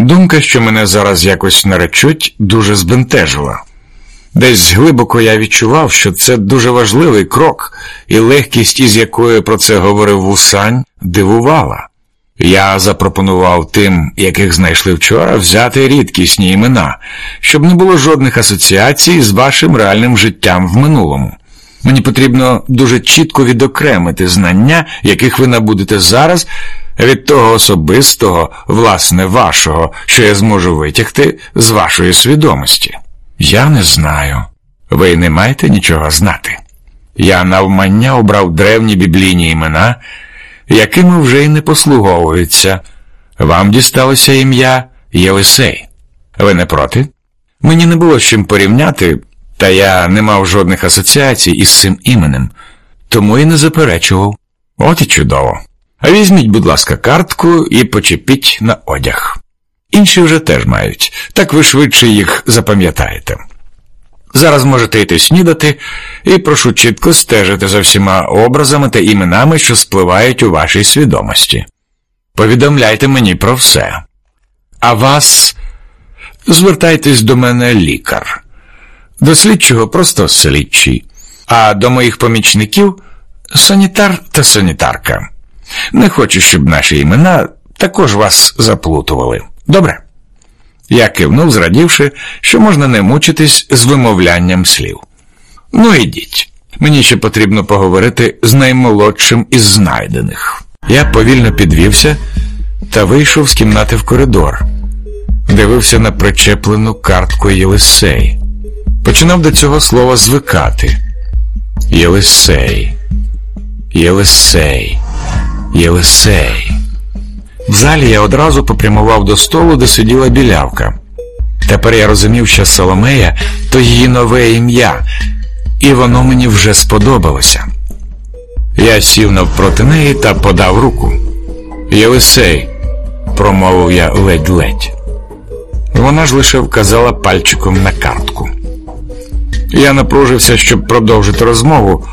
Думка, що мене зараз якось наречуть, дуже збентежила. Десь глибоко я відчував, що це дуже важливий крок, і легкість, із якою про це говорив Вусань, дивувала. Я запропонував тим, яких знайшли вчора, взяти рідкісні імена, щоб не було жодних асоціацій з вашим реальним життям в минулому. Мені потрібно дуже чітко відокремити знання, яких ви набудете зараз, від того особистого, власне, вашого, що я зможу витягти з вашої свідомості. Я не знаю. Ви не маєте нічого знати. Я навмання обрав древні біблійні імена, якими вже й не послуговуються. Вам дісталося ім'я Єлисей. Ви не проти? Мені не було з чим порівняти, та я не мав жодних асоціацій із цим іменем, тому і не заперечував. От і чудово. А візьміть, будь ласка, картку і почепіть на одяг. Інші вже теж мають, так ви швидше їх запам'ятаєте. Зараз можете йти снідати і прошу чітко стежити за всіма образами та іменами, що спливають у вашій свідомості. Повідомляйте мені про все. А вас звертайтесь до мене лікар, до слідчого просто слідчий, а до моїх помічників санітар та санітарка. Не хочу, щоб наші імена також вас заплутували. Добре? Я кивнув, зрадівши, що можна не мучитись з вимовлянням слів. Ну, ідіть. Мені ще потрібно поговорити з наймолодшим із знайдених. Я повільно підвівся та вийшов з кімнати в коридор, дивився на причеплену картку Єлисей. Починав до цього слова звикати. Єлисей, Єлисей, Єлисей. В залі я одразу попрямував до столу, де сиділа білявка. Тепер я розумів, що Соломея то її нове ім'я, і воно мені вже сподобалося. Я сів навпроти неї та подав руку. Єлисей, промовив я ледь-ледь. Вона ж лише вказала пальчиком на картку. Я напружився, щоб продовжити розмову,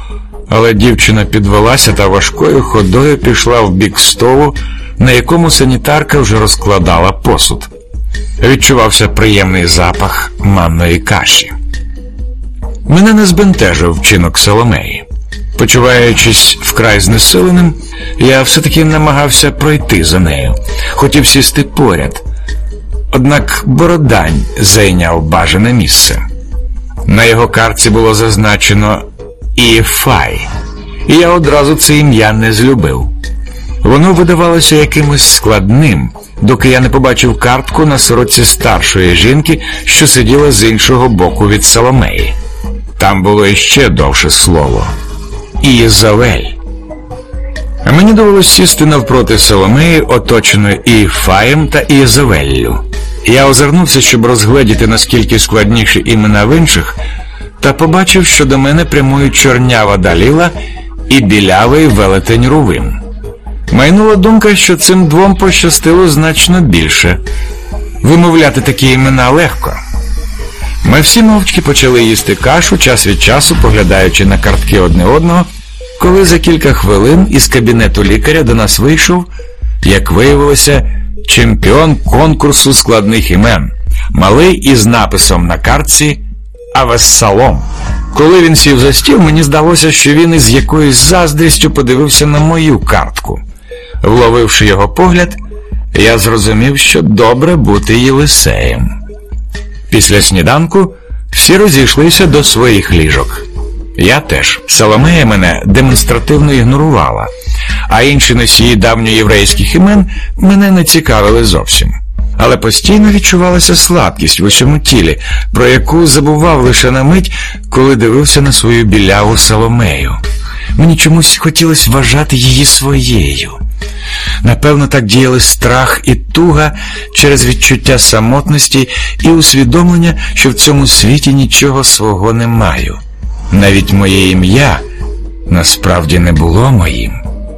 але дівчина підвелася та важкою ходою пішла в бік столу на якому санітарка вже розкладала посуд. Відчувався приємний запах манної каші. Мене не збентежив вчинок Соломеї. Почуваючись вкрай знесиленим, я все-таки намагався пройти за нею, хотів сісти поряд. Однак Бородань зайняв бажане місце. На його карці було зазначено І я одразу це ім'я не злюбив. Воно видавалося якимось складним, доки я не побачив картку на сорочці старшої жінки, що сиділа з іншого боку від Соломеї. Там було іще довше слово Ієзавель. А мені довелося сісти навпроти Соломеї, оточеної Іфаєм та Ієзавеллю. Я озирнувся, щоб розгледіти, наскільки складніші імена в інших, та побачив, що до мене прямують чорнява Даліла і білявий велетень Рувим. Майнула думка, що цим двом пощастило значно більше. Вимовляти такі імена легко. Ми всі мовчки почали їсти кашу, час від часу, поглядаючи на картки одне одного, коли за кілька хвилин із кабінету лікаря до нас вийшов, як виявилося, чемпіон конкурсу складних імен, малий із написом на картці Авессалом. Коли він сів за стіл, мені здалося, що він із якоюсь заздрістю подивився на мою картку. Вловивши його погляд, я зрозумів, що добре бути Єлисеєм. Після сніданку всі розійшлися до своїх ліжок. Я теж. Соломея мене демонстративно ігнорувала, а інші носії давньоєврейських імен мене не цікавили зовсім. Але постійно відчувалася слабкість в усьому тілі, про яку забував лише на мить, коли дивився на свою біляву Соломею. Мені чомусь хотілося вважати її своєю. Напевно, так діяли страх і туга через відчуття самотності і усвідомлення, що в цьому світі нічого свого не маю. Навіть моє ім'я насправді не було моїм.